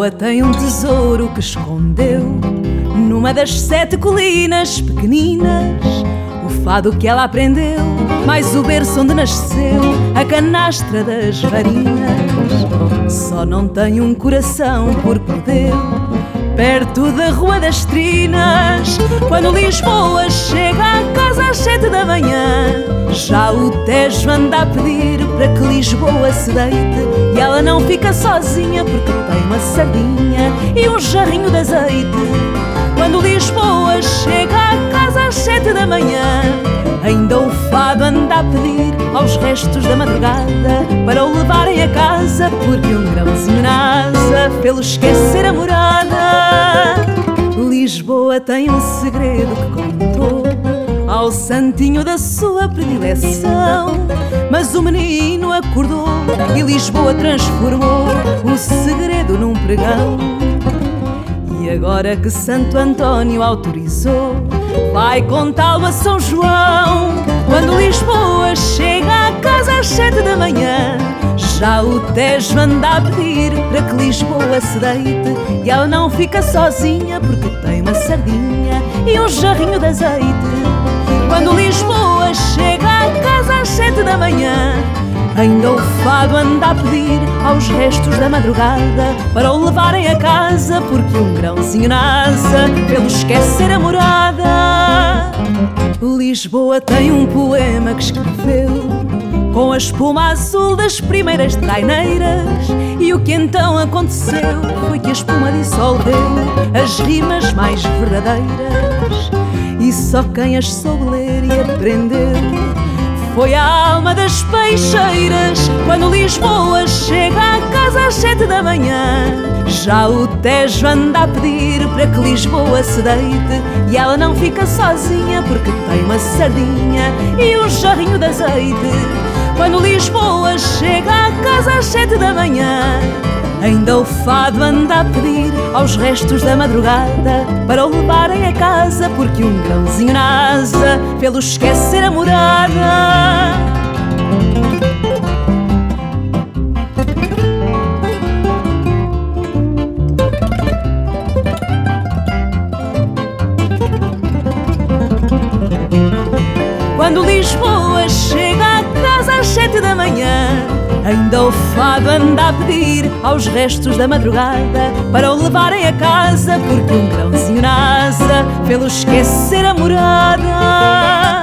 Lisboa tem um tesouro que escondeu numa das sete colinas pequeninas. O fado que ela aprendeu, mais o berço onde nasceu, a canastra das varinas. Só não tem um coração por poder perto da Rua das Trinas. Quando Lisboa chega à casa às sete da manhã, já o Tejo anda a pedir para que Lisboa se deite. E ela não fica sozinha porque tem uma sardinha e um jarrinho de azeite. Quando Lisboa chega à casa às sete da manhã, ainda o fado anda a pedir aos restos da madrugada para o levarem a casa, porque um grãozinho nasa pelo esquecer a morada. Lisboa tem um segredo que contou ao santinho da sua predileção. Mas o menino acordou e Lisboa transformou o segredo num pregão. E agora que Santo António autorizou, vai contá-lo a São João. Quando Lisboa chega à casa às sete da manhã, já o Tejo anda a pedir para que Lisboa se deite. E ela não fica sozinha porque tem uma sardinha e um jarrinho de azeite. Quando Lisboa chega à casa às sete da manhã, ainda o fado anda a pedir aos restos da madrugada para o levarem a casa, porque um grãozinho nasa pelo esquecer a morada. Lisboa tem um poema que escreveu com a espuma azul das primeiras traineiras. E o que então aconteceu foi que a espuma dissolveu as rimas mais verdadeiras. E só quem as soube ler e aprender foi a alma das peixeiras. Quando Lisboa chega à casa às sete da manhã, já o Tejo anda a pedir para que Lisboa se deite. E ela não fica sozinha porque tem uma sardinha e um jarrinho de azeite. Quando Lisboa chega à casa às sete da manhã, ainda o fado anda a pedir aos restos da madrugada para o levarem a casa, porque um grãozinho nasa pelo esquecer a morada. Quando Lisboa chega à casa às sete da manhã, ainda o fado anda a pedir aos restos da madrugada para o levarem a casa, porque um grãozinho nasa pelo esquecer a morada.